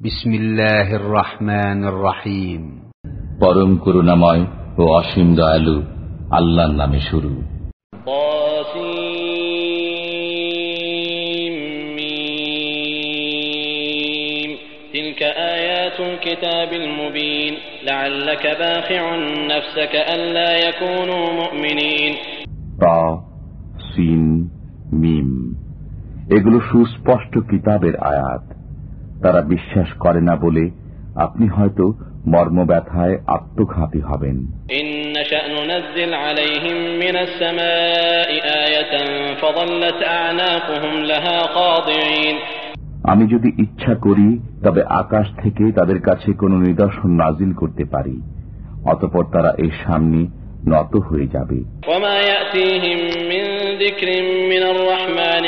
بسم الله الرحمن الرحيم পরম করুণাময় ও অসীম দয়ালু আল্লাহর নামে শুরু طاسيم تلك آيات الكتاب المبين لعلك باخع نفسك ألا يكونوا مؤمنين তা সিন মিম এগুলো সুস্পষ্ট কিতাবের আয়াত তারা বিশ্বাস করে না বলে আপনি হয়তো মর্মব্যথায় আত্মঘাতী হবেন। আমি যদি ইচ্ছা করি তবে আকাশ থেকে তাদের কাছে কোন নিদর্শন নাজিল করতে পারি অতপর তারা এর সামনে নত হয়ে যাবে।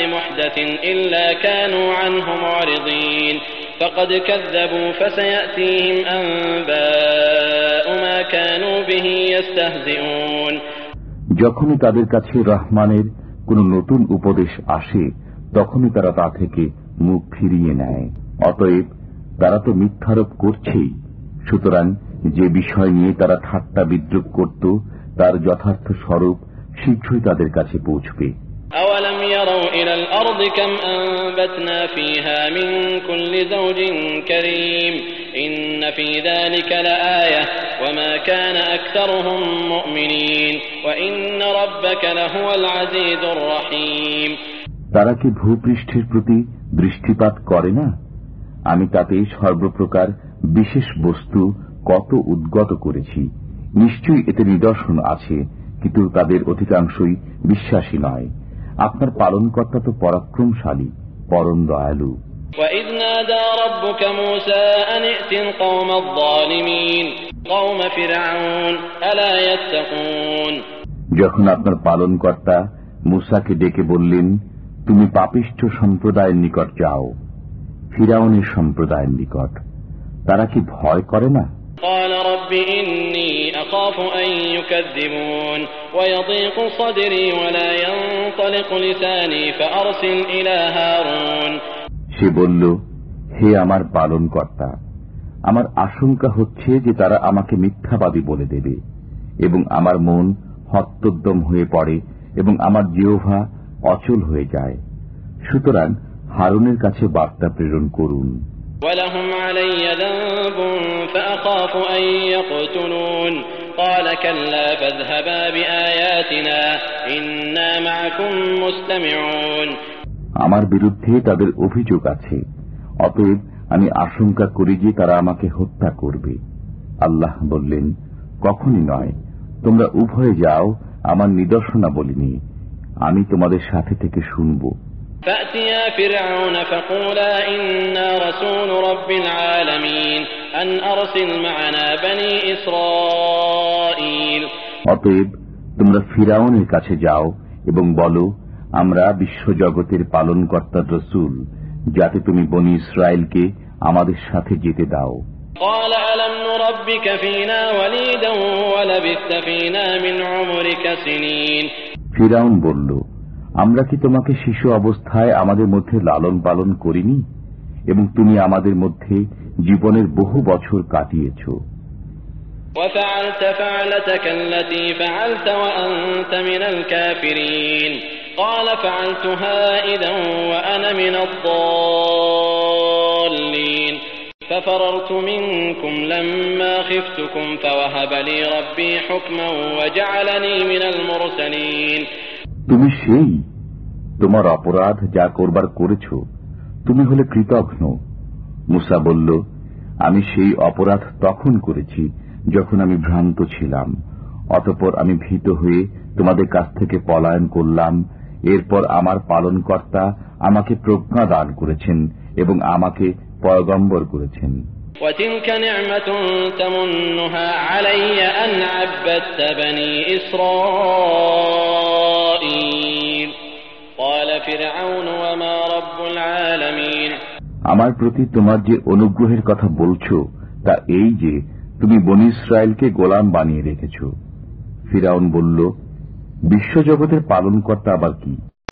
وما يأتيهم من ذكر من الرحمن محدث إلا كانوا عنه معرضين فقد كذبوا فسيأتيهم أنباء ما كانوا به يستهزئون যখনই তাদের কাছে রহমানের কোনো নতুন উপদেশ আসে তখনই তারা তা থেকে মুখ ফিরিয়ে নেয় অতএব তারা তো মিথ্যারোপ করছেই সুতরাং যে বিষয় নিয়ে তারা ঠাট্টা বিদ্রুপ করত তার যথার্থ স্বরূপ শীঘ্রই তাদের কাছে পৌঁছবে أولم يروا إلى الأرض كم أنبتنا فيها من كل زوج كريم إن في ذلك لآية وما كان أكثرهم مؤمنين وإن ربك لهو العزيز الرحيم তারা কি ভূপৃষ্ঠের প্রতি দৃষ্টিপাত করে না আমি তাতে সর্বপ্রকার বিশেষ বস্তু কত উদ্গত করেছি নিশ্চয়ই এতে নিদর্শন আছে কিন্তু তাদের অধিকাংশই বিশ্বাসী নয় আপনার পালনকর্তা তো পরাক্রমশালী পরম দয়ালু وإذ نادى ربك موسى أن ائت القوم الظالمين قوم فرعون ألا يتقون যখন আপনার পালনকর্তা মুসাকে ডেকে বললেন তুমি পাপিষ্ঠ সম্প্রদায়ের নিকট যাও ফিরাউনের সম্প্রদায়ের নিকট তারা কি ভয় করে না قال رب إني أخاف أن يكذبون ويضيق صدري ولا ينطلق لساني فأرسل إلى هارون সে বলল হে আমার পালনকর্তা আমার আশঙ্কা হচ্ছে যে তারা আমাকে মিথ্যাবাদী বলে দেবে এবং আমার মন হত্যোদ্যম হয়ে পড়ে এবং আমার জিওভা অচল হয়ে যায় সুতরাং হারুনের কাছে বার্তা প্রেরণ করুন ولهم علي ذنب فأخاف أن يقتلون قال كلا فاذهبا بآياتنا إنا معكم مستمعون আমার বিরুদ্ধে তাদের অভিযোগ আছে অতএব আমি আশঙ্কা করি যে তারা আমাকে হত্যা করবে আল্লাহ বললেন কখনই নয় তোমরা উভয়ে যাও আমার নিদর্শনা বলিনি আমি তোমাদের সাথে থেকে শুনব فأتيا فرعون فقولا إنا رسول رب العالمين অতএব তোমরা ফিরাউনের কাছে যাও এবং বলো আমরা বিশ্বজগতের পালন কর্তার রসুল যাতে তুমি বনি ইসরায়েলকে আমাদের সাথে যেতে দাও। ফিরাউন বলল আমরা কি তোমাকে শিশু অবস্থায় আমাদের মধ্যে লালন পালন করিনি? এবং তুমি আমাদের মধ্যে জীবনের বহু বছর কাটিয়েছ وفعلت فعلتك التي فعلت وأنت من الكافرين قال فعلتها إذا وأنا من الضالين ففررت منكم لما خفتكم فوهب لي ربي حكما وجعلني من المرسلين তুমি সেই তোমার অপরাধ যা করবার করেছ তুমি হলে কৃতঘ্ন মুসা বলল আমি সেই অপরাধ তখন করেছি যখন আমি ভ্রান্ত ছিলাম অতপর আমি ভীত হয়ে তোমাদের কাছ থেকে পলায়ন করলাম এরপর আমার পালনকর্তা আমাকে প্রজ্ঞা দান করেছেন এবং আমাকে পয়গম্বর করেছেন وتلك نعمة تمنها علي أن عبدت بني إسرائيل قال فرعون وما رب العالمين আমার প্রতি তোমার যে অনুগ্রহের কথা বলছ, তা এই যে তুমি বনি ইসরায়েলকে গোলাম বানিয়ে রেখেছ। ফিরাউন বলল, বিশ্বজগতের পালনকর্তা আবার কি?